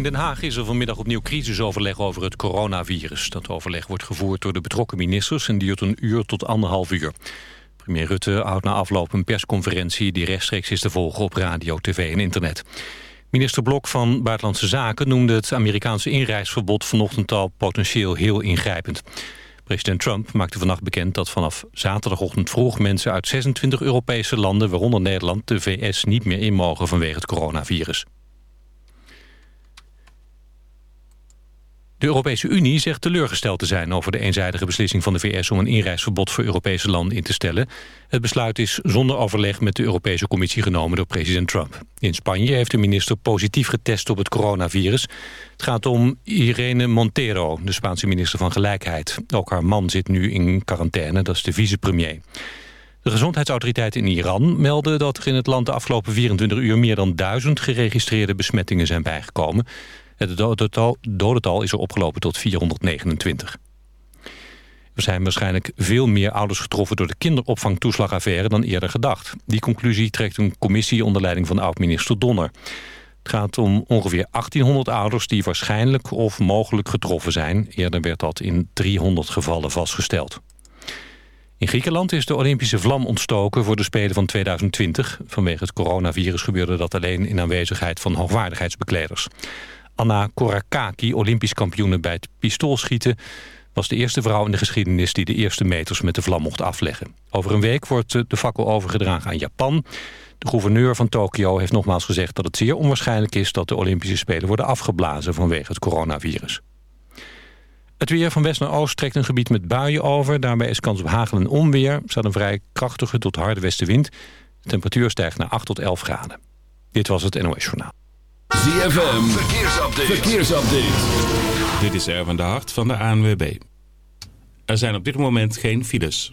In Den Haag is er vanmiddag opnieuw crisisoverleg over het coronavirus. Dat overleg wordt gevoerd door de betrokken ministers en duurt een uur tot anderhalf uur. Premier Rutte houdt na afloop een persconferentie die rechtstreeks is te volgen op radio, tv en internet. Minister Blok van Buitenlandse Zaken noemde het Amerikaanse inreisverbod vanochtend al potentieel heel ingrijpend. President Trump maakte vannacht bekend dat vanaf zaterdagochtend vroeg mensen uit 26 Europese landen, waaronder Nederland, de VS niet meer in mogen vanwege het coronavirus. De Europese Unie zegt teleurgesteld te zijn over de eenzijdige beslissing van de VS om een inreisverbod voor Europese landen in te stellen. Het besluit is zonder overleg met de Europese Commissie genomen door president Trump. In Spanje heeft de minister positief getest op het coronavirus. Het gaat om Irene Montero, de Spaanse minister van Gelijkheid. Ook haar man zit nu in quarantaine, dat is de vicepremier. De gezondheidsautoriteiten in Iran melden dat er in het land de afgelopen 24 uur meer dan duizend geregistreerde besmettingen zijn bijgekomen. Het dodental is er opgelopen tot 429. Er zijn waarschijnlijk veel meer ouders getroffen door de kinderopvangtoeslagaffaire dan eerder gedacht. Die conclusie trekt een commissie onder leiding van oud-minister Donner. Het gaat om ongeveer 1800 ouders die waarschijnlijk of mogelijk getroffen zijn. Eerder werd dat in 300 gevallen vastgesteld. In Griekenland is de Olympische vlam ontstoken voor de Spelen van 2020. Vanwege het coronavirus gebeurde dat alleen in aanwezigheid van hoogwaardigheidsbekleders. Anna Korakaki, olympisch kampioene bij het pistoolschieten... was de eerste vrouw in de geschiedenis die de eerste meters met de vlam mocht afleggen. Over een week wordt de fakkel overgedragen aan Japan. De gouverneur van Tokio heeft nogmaals gezegd dat het zeer onwaarschijnlijk is... dat de Olympische Spelen worden afgeblazen vanwege het coronavirus. Het weer van west naar oost trekt een gebied met buien over. Daarbij is kans op hagel en onweer. Er staat een vrij krachtige tot harde westenwind. De temperatuur stijgt naar 8 tot 11 graden. Dit was het NOS Journaal. ZFM, verkeersupdate. verkeersupdate. Dit is Erwin de Hart van de ANWB. Er zijn op dit moment geen files.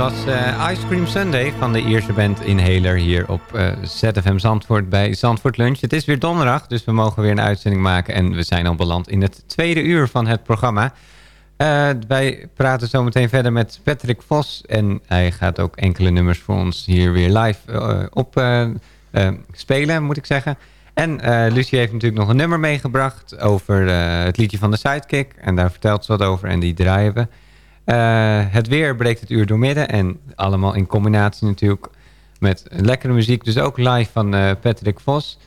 Was eh, Ice Cream Sunday van de Ierse band Inhaler hier op eh, ZFM Zandvoort bij Zandvoort Lunch. Het is weer donderdag, dus we mogen weer een uitzending maken. En we zijn al beland in het tweede uur van het programma. Eh, wij praten zo meteen verder met Patrick Vos. En hij gaat ook enkele nummers voor ons hier weer live op spelen, moet ik zeggen. En Lucie heeft natuurlijk nog een nummer meegebracht over het liedje van de Sidekick. En daar vertelt ze wat over en die draaien we. Eh, het weer breekt het uur doormidden. En allemaal in combinatie natuurlijk met lekkere muziek. Dus ook live van eh, Patrick Vos.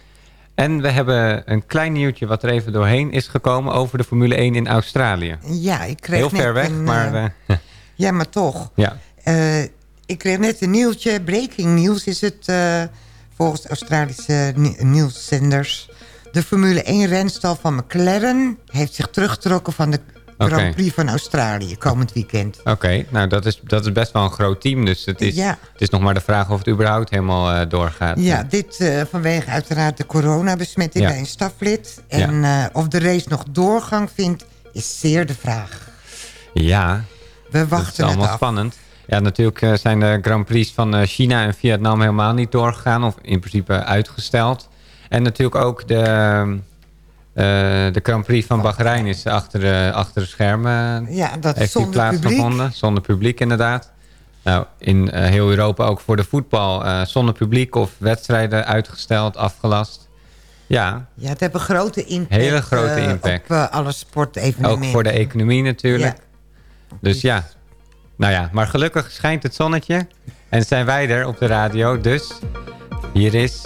En we hebben een klein nieuwtje wat er even doorheen is gekomen over de Formule 1 in Australië. Ja, ik kreeg Heel net ver weg, een, maar... eh, ja, maar toch. ja. Ik kreeg net een nieuwtje. Breaking news is het volgens Australische ni- nieuwszenders. De Formule 1 renstal van McLaren heeft zich teruggetrokken van de Grand Prix van Australië komend weekend. Oké, nou dat is, dat is best wel een groot team. Dus het is, Ja. het is nog maar de vraag of het überhaupt helemaal eh, doorgaat. Ja, dit eh, vanwege uiteraard de coronabesmetting Ja. bij een staflid. En eh, of de race nog doorgang vindt, is zeer de vraag. Ja, We dat is wachten het allemaal spannend. Ja, natuurlijk zijn de Grand Prix van China en Vietnam helemaal niet doorgegaan. Of in principe uitgesteld. En natuurlijk ook de, eh, de Grand Prix van Bahrein is achter de, achter de schermen. Ja, dat heeft zonder publiek. plaatsgevonden. Zonder publiek inderdaad. Nou, in eh, heel Europa ook voor de voetbal eh, zonder publiek of wedstrijden uitgesteld, afgelast. Ja, Ja, het heeft een grote impact. Hele grote eh, impact. op eh, alle sportevenementen. ook voor de economie natuurlijk. Dus ja, nou ja, maar gelukkig schijnt het zonnetje. En zijn wij er op de radio. Dus hier is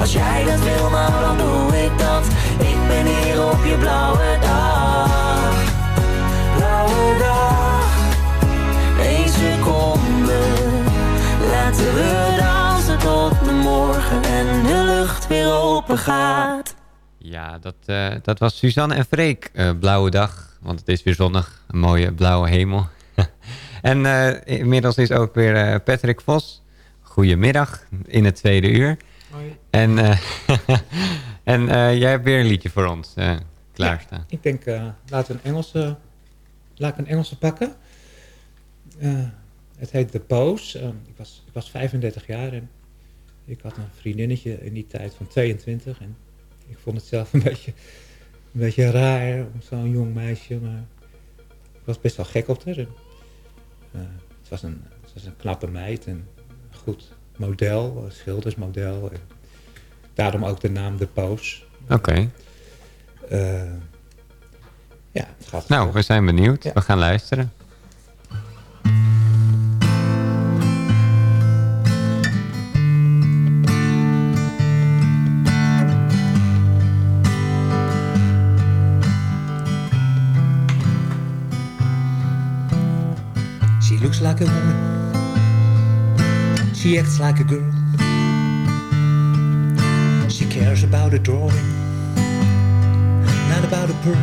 Als jij dat wil, nou dan doe ik dat. Ik ben hier op je blauwe dag. Blauwe dag. Eén seconde. Laten we dansen tot de morgen en de lucht weer open gaat. Ja, dat, eh, dat was Suzanne en Freek. eh, blauwe dag, want het is weer zonnig. Een mooie blauwe hemel. en eh, inmiddels is ook weer Patrick Vos. Goedemiddag in het tweede uur. En, eh, en eh, jij hebt weer een liedje voor ons eh, klaarstaan. Ik denk, laten we een Engelse, laat ik een Engelse pakken. Het heet The Pose. Eh, ik, was, ik was 35 jaar en ik had een vriendinnetje in die tijd van 22. En ik vond het zelf een beetje, een beetje raar om zo'n jong meisje, maar ik was best wel gek op haar. En, het, was een, het was een knappe meid en goed model, schildersmodel. Daarom ook de naam The Pose. Oké. Eh, ja, het gaat Nou, we zijn benieuwd. We gaan luisteren. She looks like a woman. She acts like a girl. She cares about a drawing, not about a pearl.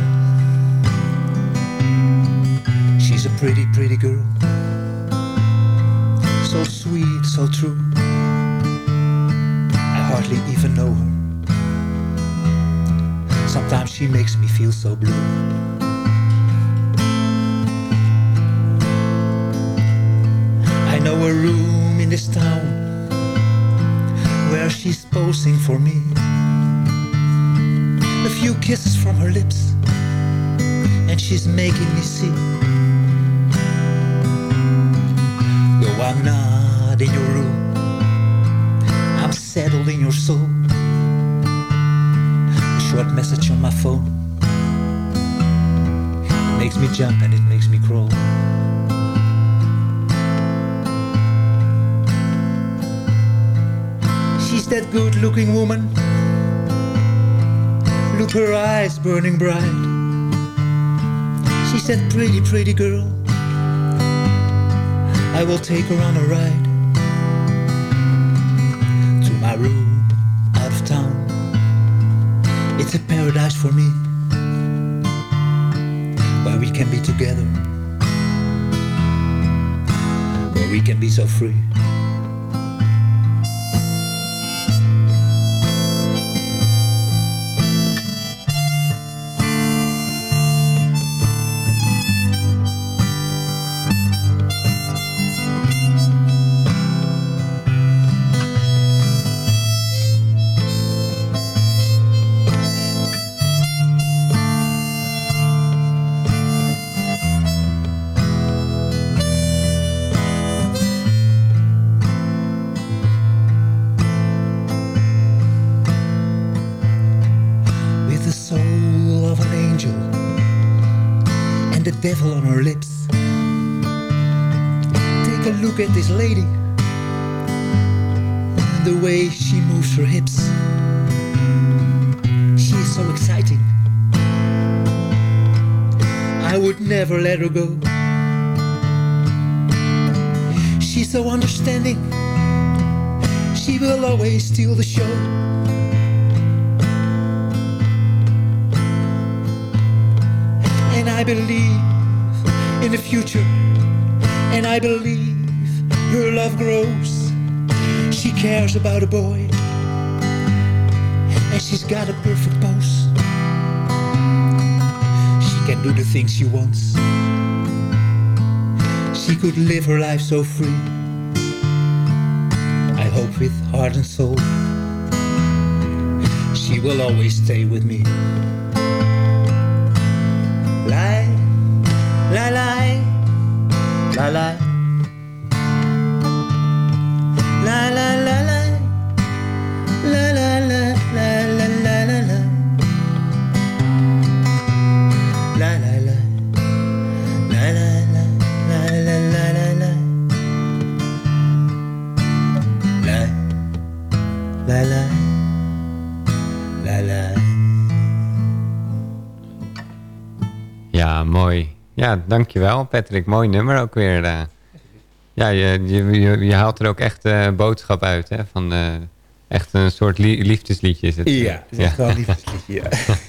She's a pretty, pretty girl. So sweet, so true. I hardly even know her. Sometimes she makes me feel so blue. I know a room in this town where she's posing for me. A few kisses from her lips, and she's making me see. Though I'm not in your room, I'm settled in your soul. A short message on my phone. It makes me jump and it That good looking woman. Look, her eyes burning bright. She's that pretty, pretty girl. I will take her on a ride to my room out of town. It's a paradise for me where we can be together, where we can be so free. Lady and the way she moves her hips. She is so exciting. I would never let her go. She's so understanding. She will always steal the show. About a boy, and she's got a perfect pose. She can do the things she wants. She could live her life so free. I hope with heart and soul, she will always stay with me. Lie, lie, lie, lie. Ja, dankjewel Patrick. Mooi nummer ook weer. eh. ja, je, je, je, je haalt er ook echt eh, boodschap uit. Hè? Van, eh, echt een soort li- liefdesliedje is het. Ja, het is echt wel een liefdesliedje, ja.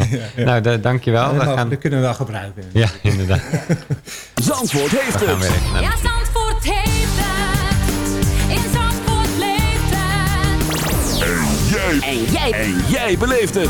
Ja, ja. nou, da- dankjewel. Ja, dat, We gaan... dat kunnen we wel gebruiken. Ja, inderdaad. Zandvoort heeft We het. Ja, Zandvoort heeft het. In Zandvoort leeft het. En jij. En jij. En jij beleeft het.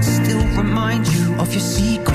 Still remind you of your secret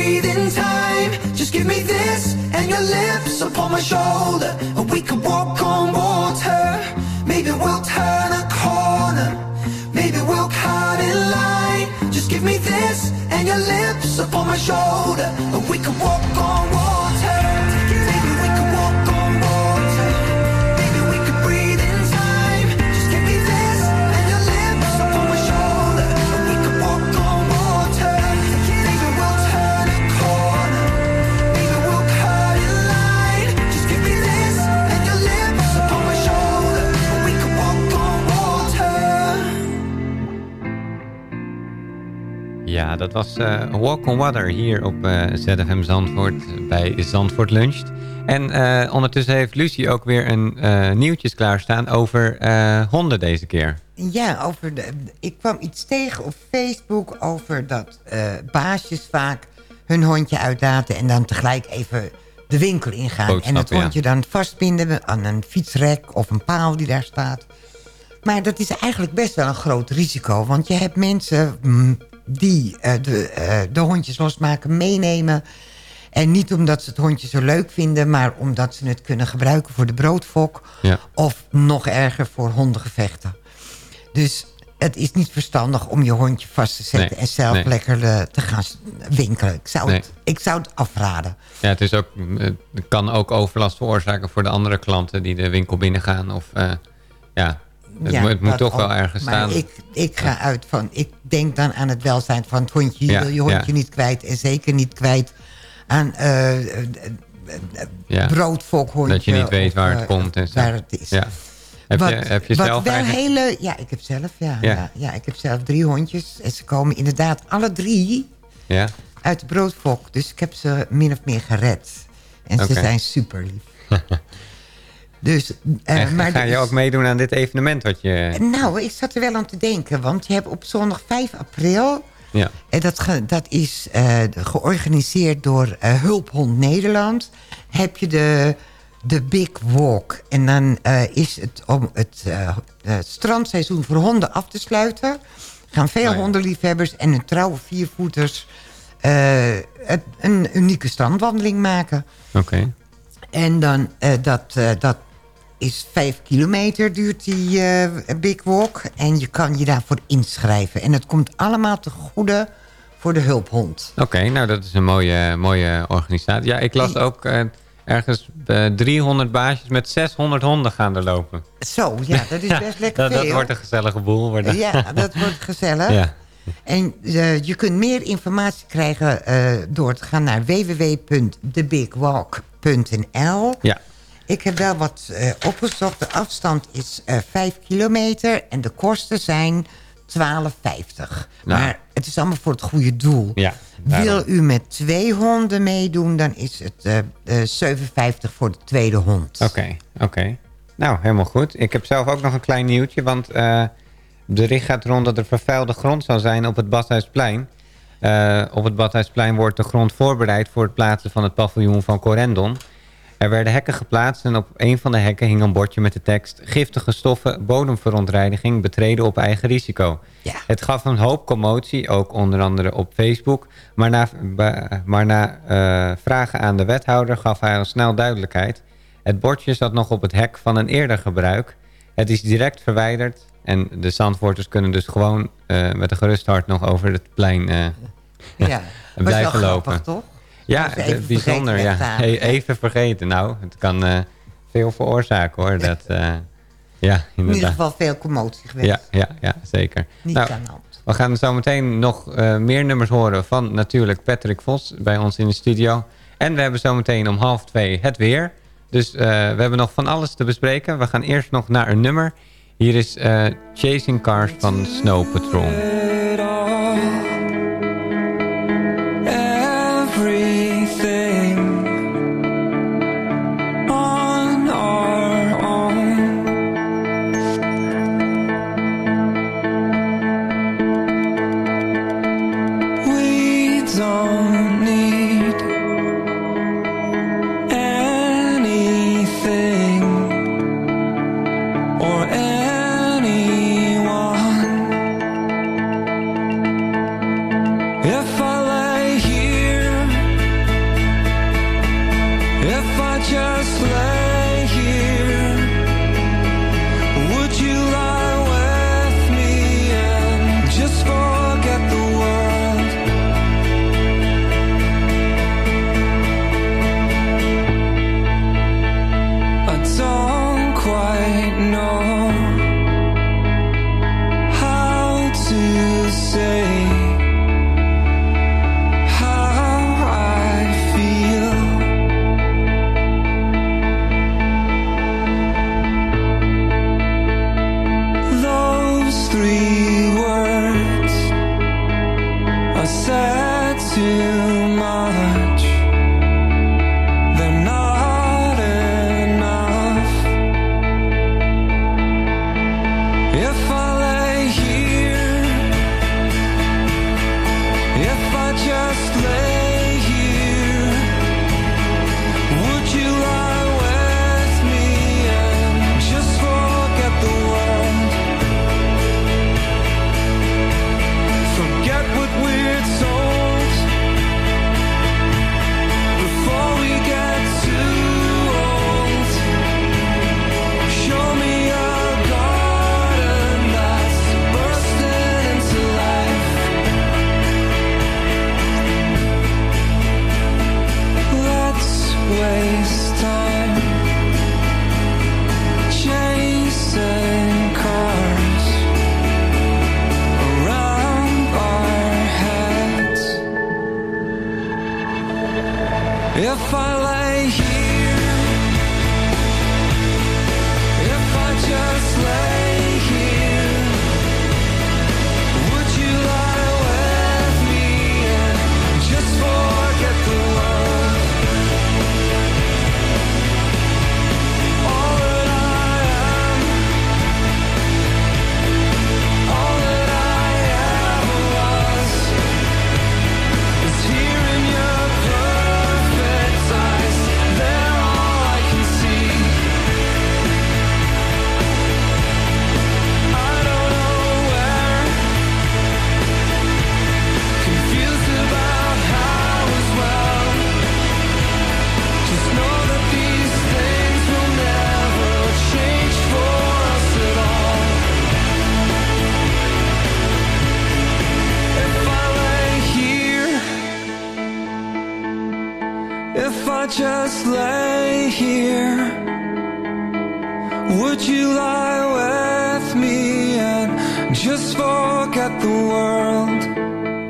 breathe in time. Just give me this and your lips upon my shoulder. And we could walk on water. Maybe we'll turn a corner. Maybe we'll cut in line. Just give me this and your lips upon my shoulder. And we could walk Ja, dat was eh, Walk on Water hier op ZFM Zandvoort bij Zandvoort Lunch. En eh, ondertussen heeft Lucie ook weer een nieuwtjes klaarstaan over honden deze keer. Ja, over de, ik kwam iets tegen op Facebook over dat baasjes vaak hun hondje uitlaten... en dan tegelijk even de winkel ingaan. en het ja. hondje dan vastbinden aan een fietsrek of een paal die daar staat. Maar dat is eigenlijk best wel een groot risico. Want je hebt mensen mm, die eh, de, eh, de hondjes losmaken, meenemen... En niet omdat ze het hondje zo leuk vinden... maar omdat ze het kunnen gebruiken voor de broodfok... Ja. of nog erger voor hondengevechten. Dus het is niet verstandig om je hondje vast te zetten... Nee, en zelf nee. lekker eh, te gaan winkelen. Ik zou, Nee. het, ik zou het afraden. Ja, het, is ook, het kan ook overlast veroorzaken voor de andere klanten die de winkel binnengaan. Of, ja, het, Ja, moet- het moet dat toch wel ergens maar staan. Ik, ik ga uit van... Ik denk dan aan het welzijn van het hondje. Je wil je hondje niet kwijt. En zeker niet kwijt aan eh, Ja. broodfokhondje. Dat je niet weet of, waar het eh, komt en zo. Waar het is. Ja. Heb, wat, je, heb je wat zelf wel eigenlijk... hele... Ja, ik heb zelf, ja, Ja. ja. Ja, ik heb zelf drie hondjes. En ze komen inderdaad alle drie Ja? uit de broodfok. Dus ik heb ze min of meer gered. En ze zijn super lief. dus, eh, En maar ga je ook meedoen aan dit evenement wat je... Nou, ik zat er wel aan te denken. Want je hebt op zondag 5 april... Ja. En dat, ge- dat is eh, georganiseerd door eh, Hulphond Nederland. Heb je de de Big Walk. En dan eh, is het om het eh, het strandseizoen voor honden af te sluiten... gaan veel Oh ja. hondenliefhebbers en hun trouwe viervoeters... eh, het- een unieke strandwandeling maken. Oké. En dan, eh, dat, eh, dat is vijf kilometer duurt die eh, Big Walk. En je kan je daarvoor inschrijven. En het komt allemaal te goede voor de hulphond. Oké, nou dat is een mooie, mooie organisatie. Ja, ik las ook eh, ergens eh, 300 baasjes met 600 honden gaan er lopen. Zo, ja, dat is best lekker dat, dat wordt een gezellige boel. Wordt dat. Ja, dat wordt gezellig. Ja. En je kunt meer informatie krijgen door te gaan naar www.thebigwalk.nl. Ja. Ik heb wel wat eh, opgezocht. De afstand is eh 5 kilometer en de kosten zijn 12,50. Maar het is allemaal voor het goede doel. Ja, Wil u met twee honden meedoen, dan is het eh, eh, 7,50 voor de tweede hond. Oké, oké. Nou, helemaal goed. Ik heb zelf ook nog een klein nieuwtje, want de bericht gaat rond dat er vervuilde grond zal zijn op het Badhuisplein. Op het Badhuisplein wordt de grond voorbereid voor het plaatsen van het paviljoen van Corendon. Er werden hekken geplaatst en op een van de hekken hing een bordje met de tekst... giftige stoffen, bodemverontreiniging, betreden op eigen risico. Het gaf een hoop commotie, ook onder andere op Facebook. Maar na, maar na eh, vragen aan de wethouder gaf hij al snel duidelijkheid. Het bordje zat nog op het hek van een eerder gebruik. Het is direct verwijderd en de zandvoorters kunnen dus gewoon eh, met een gerust hart nog over het plein eh, Ja, blijven lopen. grappig, toch? Ja, even eh, bijzonder. Ja. weggaan. E- Even vergeten. Nou, het kan eh, veel veroorzaken hoor. Dat, eh, ja, In ieder geval veel commotie geweest. Ja, ja, ja zeker. Niet Nou, aan de hand. we gaan zo meteen nog eh, meer nummers horen van natuurlijk Patrick Vos bij ons in de studio. En we hebben zo meteen om half twee het weer. Dus eh, we hebben nog van alles te bespreken. We gaan eerst nog naar een nummer. Hier is eh, Chasing Cars van Snow Patrol. Three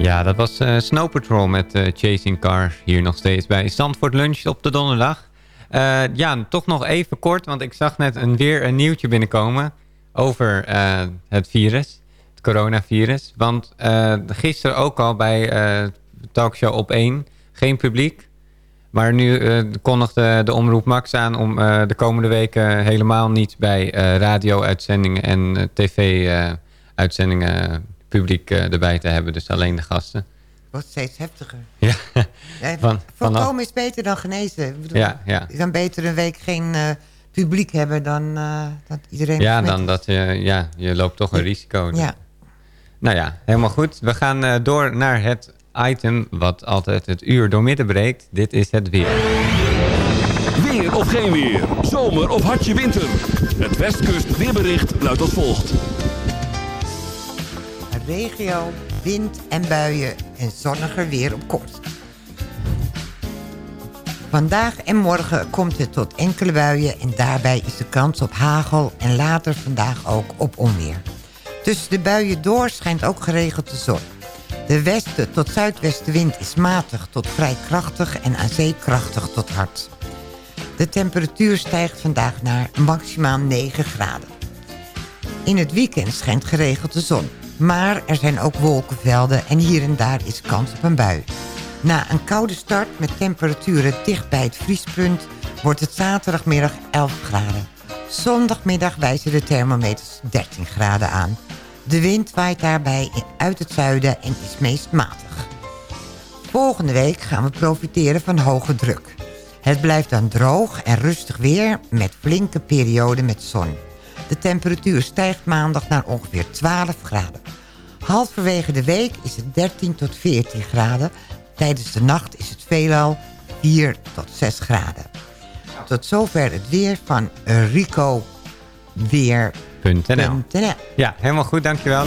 Ja, dat was eh, Snow Patrol met eh, Chasing Car. Hier nog steeds bij Zandvoort Lunch op de donderdag. Eh, ja, toch nog even kort, want ik zag net een, weer een nieuwtje binnenkomen over het virus, het coronavirus. Want gisteren ook al bij Talkshow op 1, geen publiek. Maar nu kondigde de Omroep Max aan om de komende weken helemaal niet bij radio-uitzendingen en tv-uitzendingen publiek eh, erbij te hebben. Dus alleen de gasten. Wordt steeds heftiger. Ja, Ja, van, vanaf, Voorkomen is beter dan genezen. Ik bedoel, Ja, ja. Je kan beter een week geen eh, publiek hebben dan eh, dat iedereen ja, dan is. dat je, ja, je loopt toch een risico. Ja. Nou ja, helemaal goed. We gaan eh, door naar het item wat altijd het uur doormidden breekt. Dit is het weer. Weer of geen weer. Zomer of hartje winter. Het Westkust weerbericht luidt als volgt. Regio, wind en buien en zonniger weer op kort. Vandaag en morgen komt het tot enkele buien en daarbij is de kans op hagel en later vandaag ook op onweer. Tussen de buien door schijnt ook geregeld de zon. De westen tot zuidwestenwind is matig tot vrij krachtig en aan zee krachtig tot hard. De temperatuur stijgt vandaag naar maximaal 9 graden. In het weekend schijnt geregeld de zon. Maar er zijn ook wolkenvelden en hier en daar is kans op een bui. Na een koude start met temperaturen dicht bij het vriespunt... wordt het zaterdagmiddag 11 graden. Zondagmiddag wijzen de thermometers 13 graden aan. De wind waait daarbij uit het zuiden en is meest matig. Volgende week gaan we profiteren van hoge druk. Het blijft dan droog en rustig weer met flinke perioden met zon. De temperatuur stijgt maandag naar ongeveer 12 graden. Halverwege de week is het 13 tot 14 graden. Tijdens de nacht is het veelal 4 tot 6 graden. Tot zover het weer van Rico Weer. .nl. Ja, helemaal goed. Dankjewel.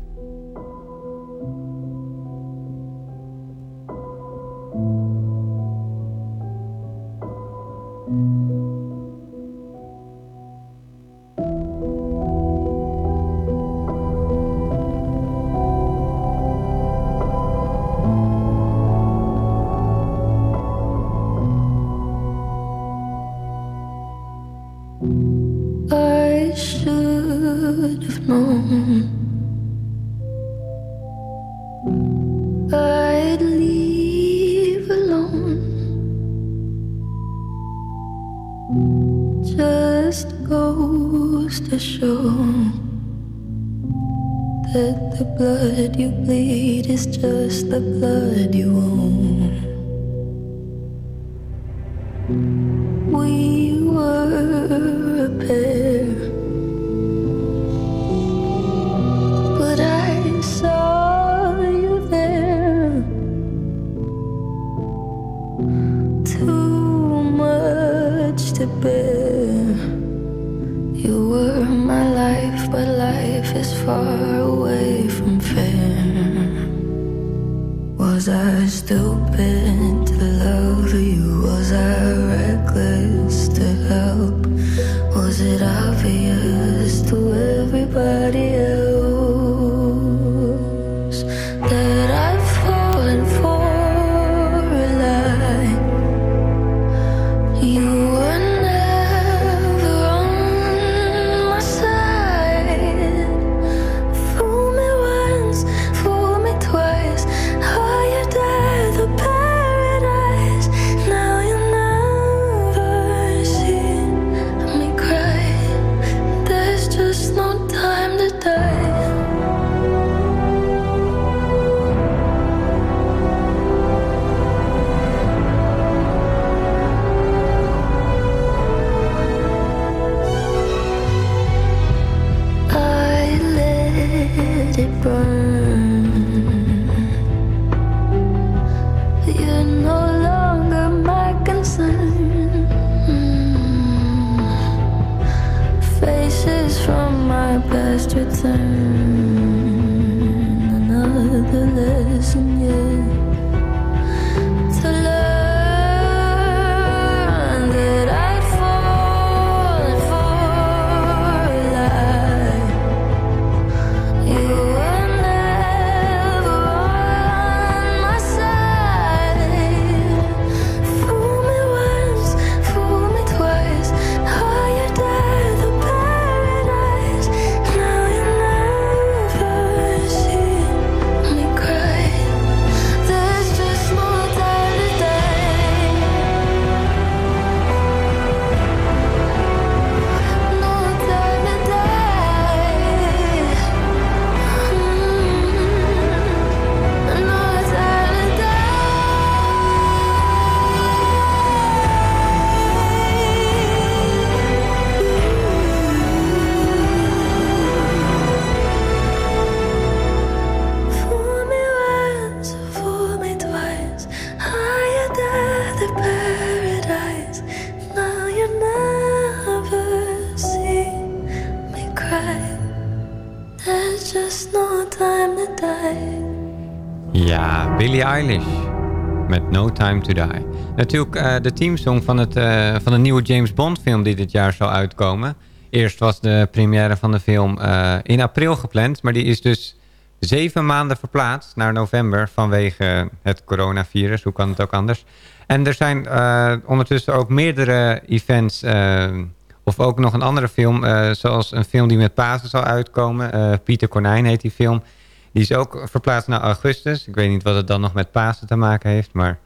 You bleed is just the blood you own burn. Natuurlijk eh, de teamsong van, het, eh, van de nieuwe James Bond film die dit jaar zal uitkomen. Eerst was de première van de film eh, in april gepland, maar die is dus zeven maanden verplaatst naar november vanwege het coronavirus. Hoe kan het ook anders? En er zijn ondertussen ook meerdere events, of ook nog een andere film, zoals een film die met Pasen zal uitkomen. Pieter Konijn heet die film. Die is ook verplaatst naar augustus. Ik weet niet wat het dan nog met Pasen te maken heeft, maar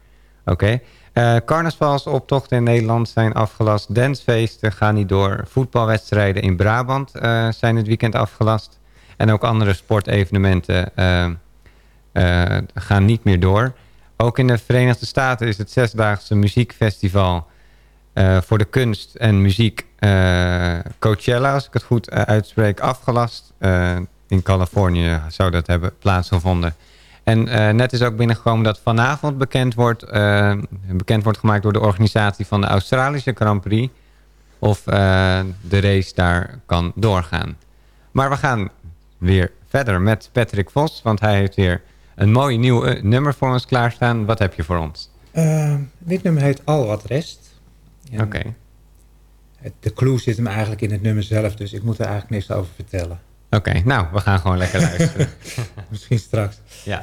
oké. Eh, carnavalsoptochten in Nederland zijn afgelast. Dancefeesten gaan niet door. Voetbalwedstrijden in Brabant eh, zijn het weekend afgelast. En ook andere sportevenementen eh, gaan niet meer door. Ook in de Verenigde Staten is het zesdaagse muziekfestival voor de kunst en muziek Coachella, als ik het goed uitspreek, afgelast. In Californië zou dat hebben plaatsgevonden. En eh, net is ook binnengekomen dat vanavond bekend wordt, eh, bekend wordt gemaakt door de organisatie van de Australische Grand Prix. Of eh, de race daar kan doorgaan. Maar we gaan weer verder met Patrick Vos. Want hij heeft weer een mooi nieuw nummer voor ons klaarstaan. Wat heb je voor ons? Dit nummer heet Al wat rest. Oké. de clue zit hem eigenlijk in het nummer zelf. Dus ik moet er eigenlijk niks over vertellen. Oké, nou, we gaan gewoon lekker luisteren. Misschien straks. Ja.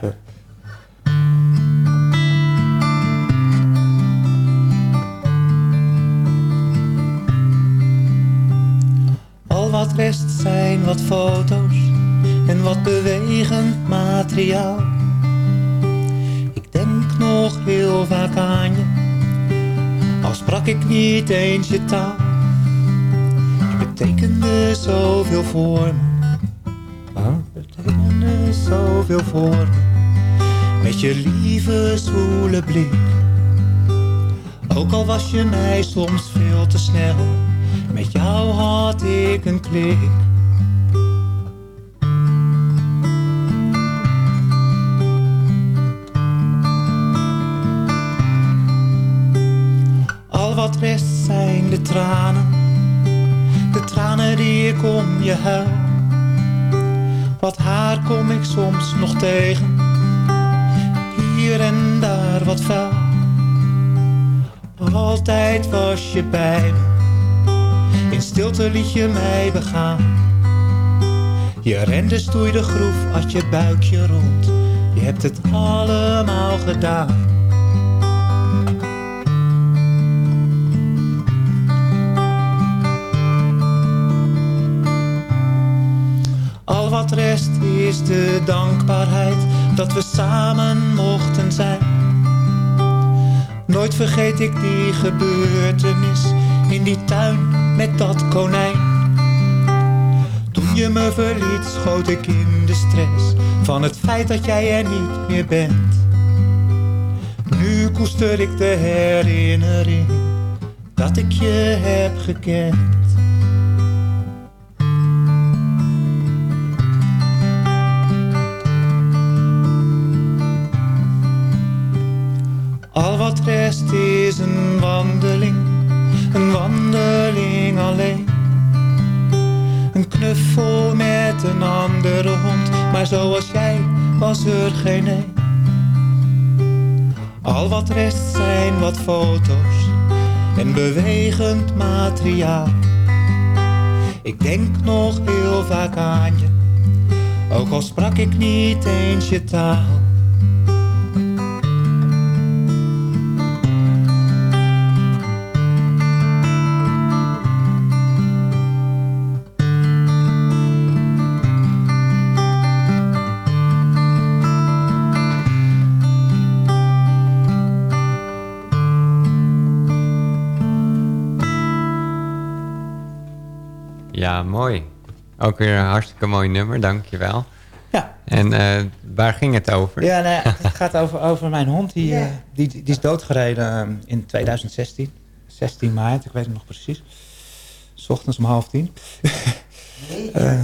Al wat rest zijn wat foto's en wat bewegend materiaal. Ik denk nog heel vaak aan je, al sprak ik niet eens je taal. Je betekende zoveel voor me, je betekende zoveel voor me. Met je lieve zwoele blik, ook al was je mij soms veel te snel. Met jou had ik een klik. Al wat rest zijn de tranen. De tranen die ik om je huil. Wat haar kom ik soms nog tegen. Hier en daar wat vuil. Altijd was je bij me. In stilte liet je mij begaan. Je rende, stoeide groef, had je buikje rond. Je hebt het allemaal gedaan. Is de dankbaarheid dat we samen mochten zijn. Nooit vergeet ik die gebeurtenis in die tuin met dat konijn. Toen je me verliet schoot ik in de stress van het feit dat jij er niet meer bent. Nu koester ik de herinnering dat ik je heb gekend. Maar zoals jij was er geen een. Al wat rest zijn wat foto's en bewegend materiaal. Ik denk nog heel vaak aan je, ook al sprak ik niet eens je taal. Ja, mooi. Ook weer een hartstikke mooi nummer, dankjewel. Ja. En eh, waar ging het over? Ja, nou het gaat over, over mijn hond. Die, eh, die, die is doodgereden eh, in 2016. 16 maart, ik weet het nog precies. S ochtends om half tien. Eh,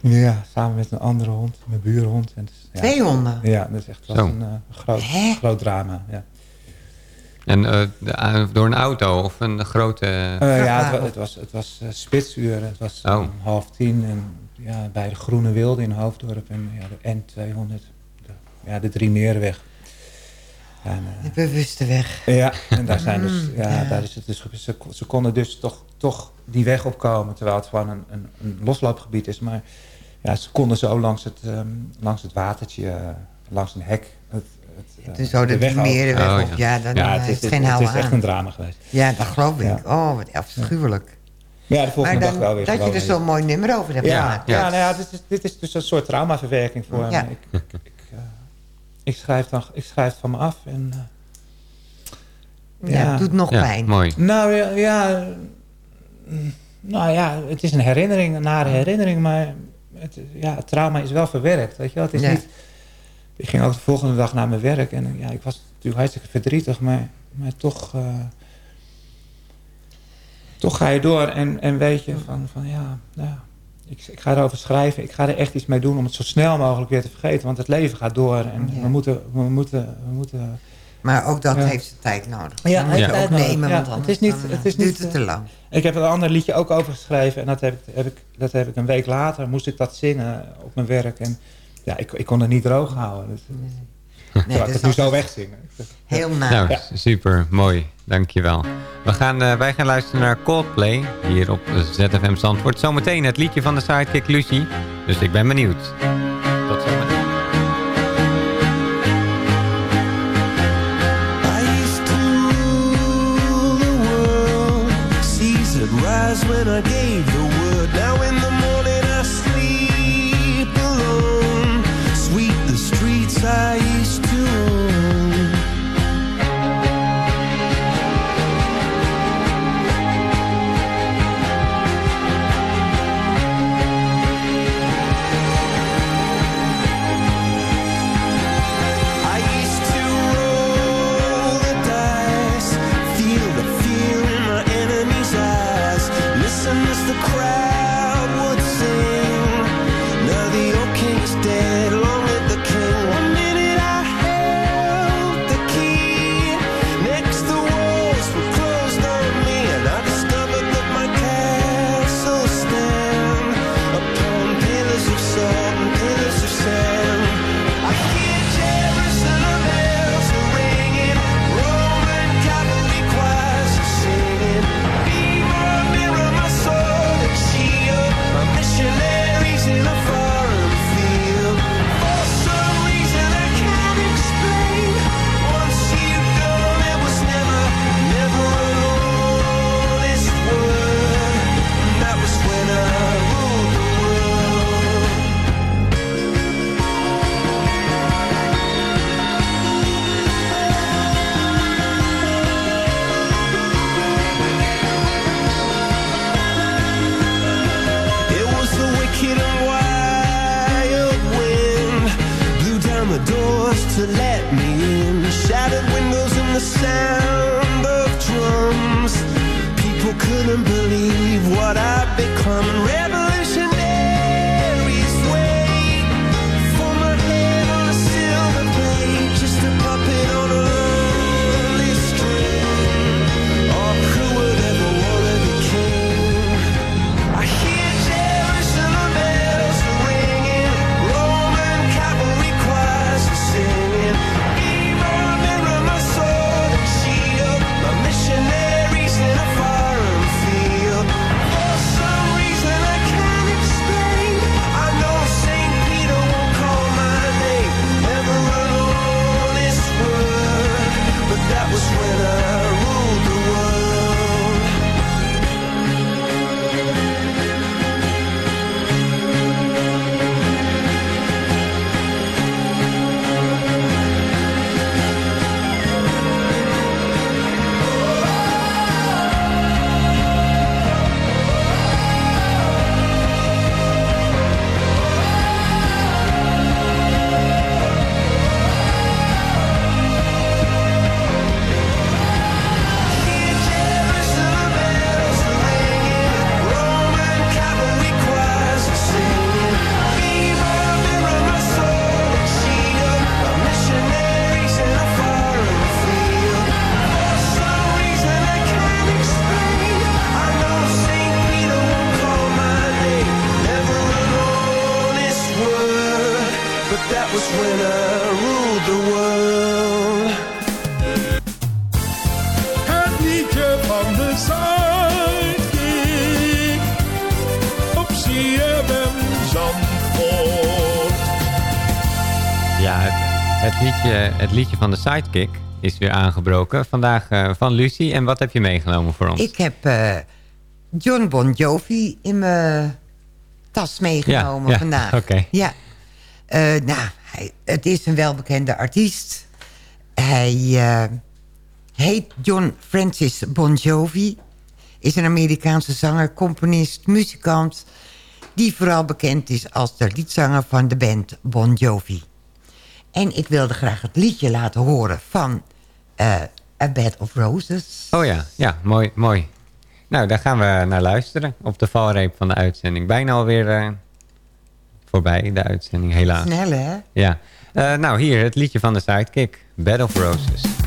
ja, samen met een andere hond, mijn buurhond. En het is- ja, Twee honden? Ja, dat is echt wel een groot, groot drama. Ja. En eh, de- ah, door een auto of een grote... Eh, ja, het, wa- het was, het was eh, spitsuren. Het was Oh. om half tien en ja, bij de Groene Wilde in Hoofddorp en ja, de N200. De, ja, de Drie Merenweg. En, eh, De bewuste weg. Ja, en daar zijn dus, Mm, ja, ja. Daar is het dus, ze, ze konden dus toch, toch die weg opkomen, terwijl het gewoon een, een, een losloopgebied is. Maar ja, ze konden zo langs het, ehm, langs het watertje, eh, langs een hek. Het, het, eh, Dus zo de weg Drie Merenweg over. op, ja, dan, het heeft is, geen het, is echt aan. een drama geweest. Ja, dat geloof ik. Ja. Oh, wat afschuwelijk. Ja, de volgende maar dag dan, wel weer dat je er zo'n mooi nummer over hebt Ja, gemaakt. ja, nou ja dit, is, dit is dus een soort traumaverwerking voor Ja. me. Ik, ik, eh, ik, schrijf dan, ik schrijf het van me af en... eh, Ja, het doet nog Ja, pijn. mooi. Nou ja, ja, nou ja, het is een herinnering, een nare herinnering, maar het, ja, het trauma is wel verwerkt. Weet je wel? Het is Ja. niet, ik ging ook de volgende dag naar mijn werk en ja, ik was natuurlijk hartstikke verdrietig, maar, maar toch, eh, toch ga je door en, en weet je van, van ja, nou, ik, ik ga erover schrijven, ik ga er echt iets mee doen om het zo snel mogelijk weer te vergeten, want het leven gaat door en Ja. we moeten, we moeten, we moeten Maar ook dat Ja. heeft zijn tijd nodig. ja, ook nemen, Ja, want het anders is niet, dan, eh, het is duurt niet het te lang. Ik heb er een ander liedje ook over geschreven en dat heb ik, heb ik, dat heb ik een week later moest ik dat zingen op mijn werk en ja, ik, ik kon het niet droog houden. Dus, Nee, dat het is nu zo wegzingen. Heel na. Nou, Ja. super, mooi. Dankjewel. We gaan, eh, wij gaan luisteren naar Coldplay hier op ZFM Zandvoort. Zometeen het liedje van de sidekick Lucie. Dus ik ben benieuwd. Tot zometeen. Rise when I gave van de sidekick is weer aangebroken. Vandaag eh, van Lucie. En wat heb je meegenomen voor ons? Ik heb eh, John Bon Jovi in mijn tas meegenomen Ja, ja, vandaag. oké. Ja. Eh, nou, hij, het is een welbekende artiest. Hij heet John Francis Bon Jovi. Is een Amerikaanse zanger, componist, muzikant... die vooral bekend is als de liedzanger van de band Bon Jovi. En ik wilde graag het liedje laten horen van eh, A Bed of Roses. Oh ja, ja, mooi, mooi. Nou, daar gaan we naar luisteren op de valreep van de uitzending. Bijna alweer eh, voorbij, de uitzending, helaas. Snel, hè? Ja. Eh, nou, hier het liedje van de sidekick. Bed of Roses.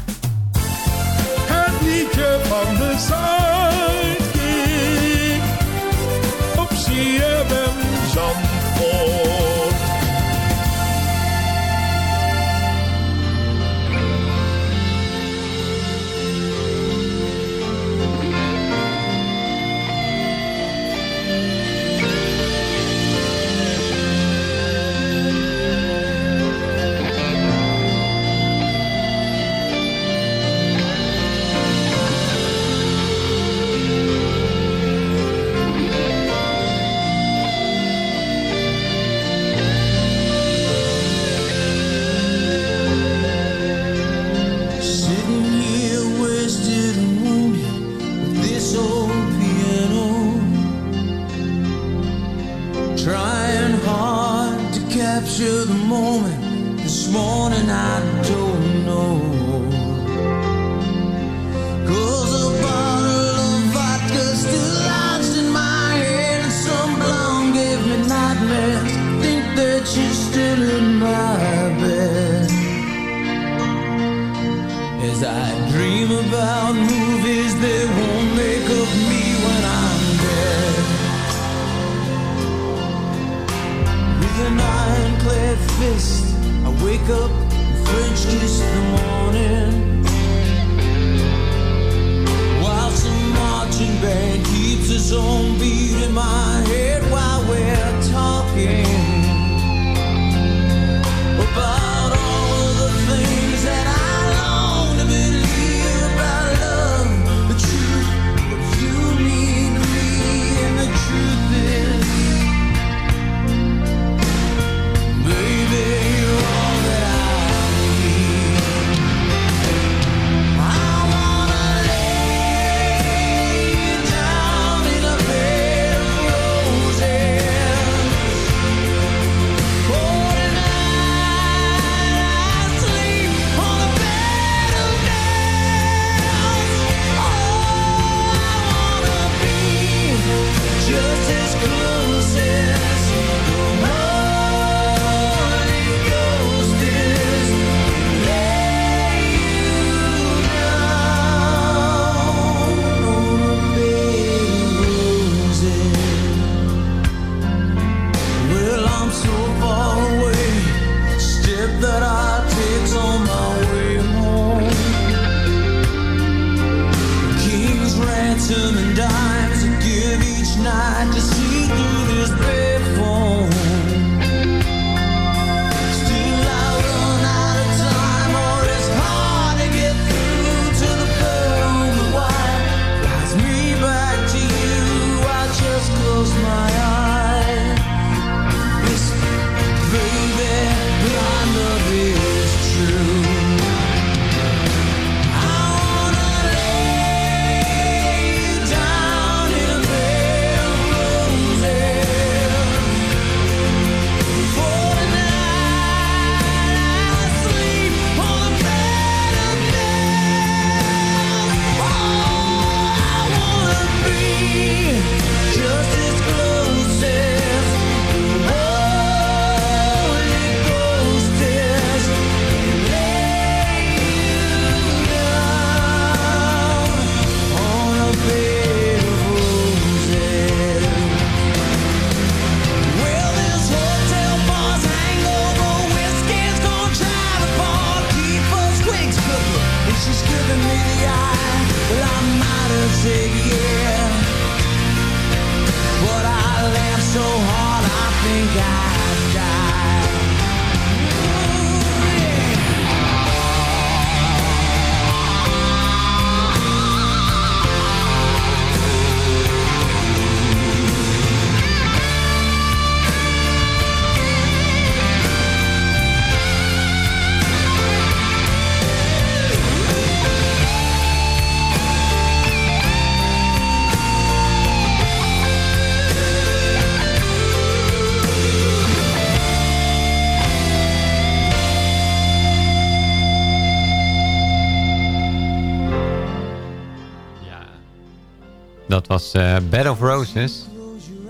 Was eh, Bed of Roses.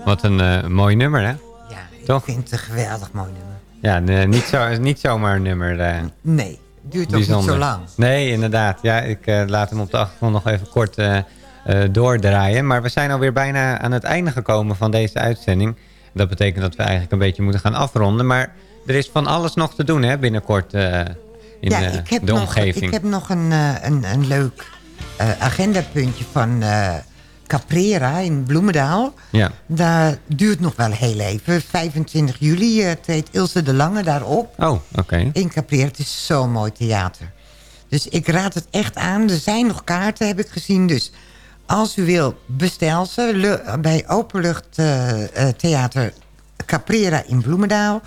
Wat een eh, mooi nummer, hè? Ja, Toch? ik vind het een geweldig mooi nummer. Ja, nee, niet, zo, niet zomaar een nummer. eh, Nee, duurt ook niet zo lang. Nee, inderdaad. Ja, ik eh, laat hem op de achtergrond nog even kort eh, eh, doordraaien. Maar we zijn alweer bijna aan het einde gekomen van deze uitzending. Dat betekent dat we eigenlijk een beetje moeten gaan afronden. Maar er is van alles nog te doen hè, binnenkort eh, in ja, eh, ik heb de nog, omgeving. Ik heb nog een, eh, een, een leuk eh, agendapuntje van eh, Caprera in Bloemendaal. Ja. Daar duurt nog wel heel even. 25 juli eh, treedt Ilse de Lange daarop. Oh, oké. In Caprera. Het is zo'n mooi theater. Dus ik raad het echt aan. Er zijn nog kaarten, heb ik gezien. Dus als u wil, bestel ze bij Openlucht eh, Theater Caprera in Bloemendaal.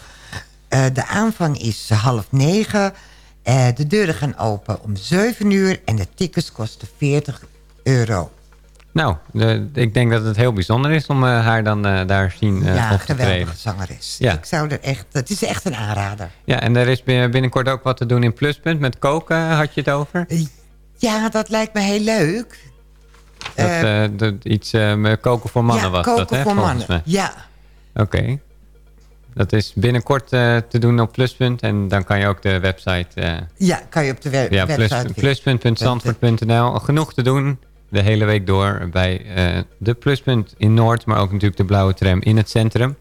De aanvang is half negen. De deuren gaan open om 7 uur. En de tickets kosten 40 euro. Nou, de- ik denk dat het heel bijzonder is om eh, haar dan eh, daar zien eh ja, op te treden. zangeres. Ja. Ik zou er echt, het is echt een aanrader. Ja, en er is bin- binnenkort ook wat te doen in Pluspunt. Met koken had je het over. Ja, dat lijkt me heel leuk. Dat, dat iets met koken voor mannen ja, was koken dat, hè? voor mannen. Ja, Oké. Dat is binnenkort te doen op Pluspunt. En dan kan je ook de website... eh, ja, kan je op de we- ja, website pluspunt.zandvoort.nl. Genoeg te doen de hele week door bij eh, de Pluspunt in Noord. Maar ook natuurlijk de blauwe tram in het centrum.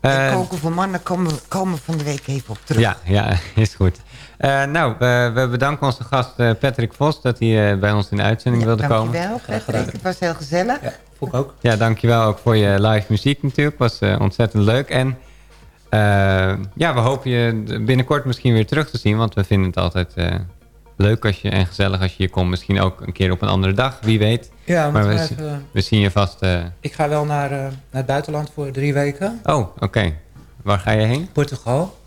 En Eh, koken voor mannen komen, komen van de week even op terug. Ja, ja, is goed. Eh, nou, we, we bedanken onze gast eh, Patrick Vos dat hij eh, bij ons in de uitzending wilde komen. Dankjewel, Patrick. Het was heel gezellig. Vond ik ook. Ja, dankjewel ook voor je live muziek natuurlijk. Was ontzettend leuk. En eh, ja, we hopen je binnenkort misschien weer terug te zien. Want we vinden het altijd eh, leuk als je, en gezellig als je hier komt. Misschien ook een keer op een andere dag, wie weet. Ja, maar we, even- zien je vast... eh, Ik ga wel naar, eh, naar het buitenland voor drie weken. Oh, oké. Waar ga je heen? Portugal.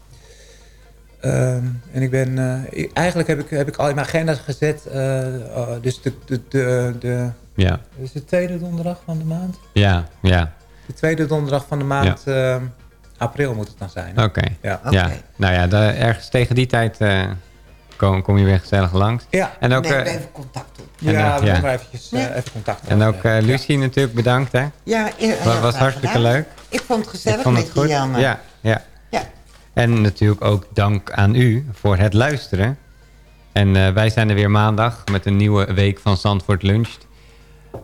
Ehm, en ik ben... eh, eigenlijk heb ik, heb ik al in mijn agenda gezet... oh, dus de, de, de, de... Ja. Is het de tweede donderdag van de maand? Ja, ja. De tweede donderdag van de maand... eh, april moet het dan zijn. Oké. Ja. Ja. Nou ja, ergens tegen die tijd eh, kom, je weer gezellig langs. Ja. En ook, Neem eh, even contact op. en Ja, ook, we nemen eventjes, eh, even contact En ook eh, Lucie natuurlijk bedankt, hè? Ja, heel Was, hartstikke gedaan. leuk. Ik vond het gezellig Ik vond met het goed. je, Janne. Ja, ja. Ja. En natuurlijk ook dank aan u voor het luisteren. En eh, wij zijn er weer maandag met een nieuwe week van Zandvoort Luncht.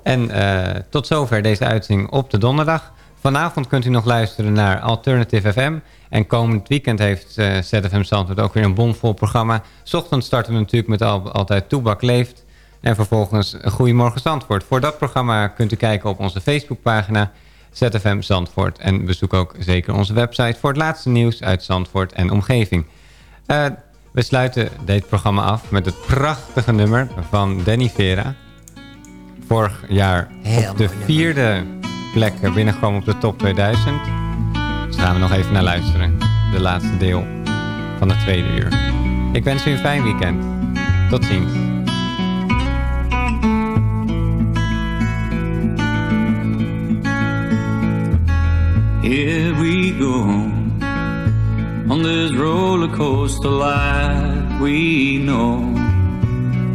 En eh, tot zover deze uitzending op de donderdag. Vanavond kunt u nog luisteren naar Alternative FM. En komend weekend heeft eh, ZFM Zandvoort ook weer een bomvol programma. 's Ochtends starten we natuurlijk met al, altijd Toebak Leeft. En vervolgens Goedemorgen Zandvoort. Voor dat programma kunt u kijken op onze Facebookpagina ZFM Zandvoort. En bezoek ook zeker onze website voor het laatste nieuws uit Zandvoort en omgeving. Eh, we sluiten dit programma af met het prachtige nummer van Danny Vera. Vorig jaar op de vierde plek binnengekomen op de top 2000. Gaan we nog even naar luisteren. De laatste deel van het tweede uur. Ik wens u een fijn weekend. Tot ziens. Here we go on this roller coaster life we know,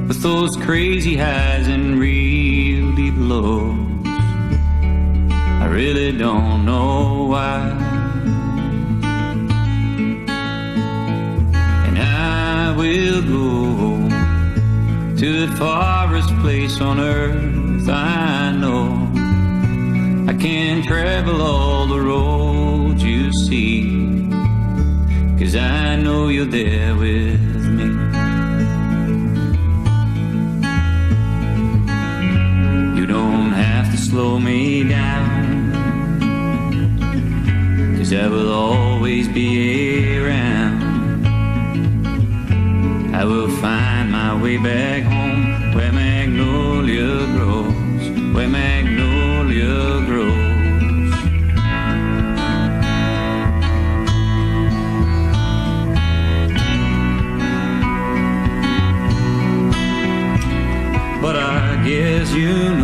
with those crazy highs and real deep lows. I really don't know why. I will go to the farthest place on earth I know. I can travel all the roads you see. Cause I know you're there with me. You don't have to slow me down. Cause I will always be around. I will find my way back home where magnolia grows, where magnolia grows. But I guess you know